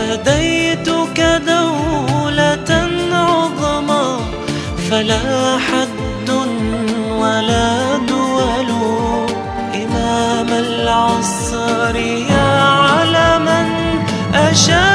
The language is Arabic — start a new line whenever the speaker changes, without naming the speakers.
فديتك دولة عظمى فلا حد ولا دول. إمام العصر يا علما أشار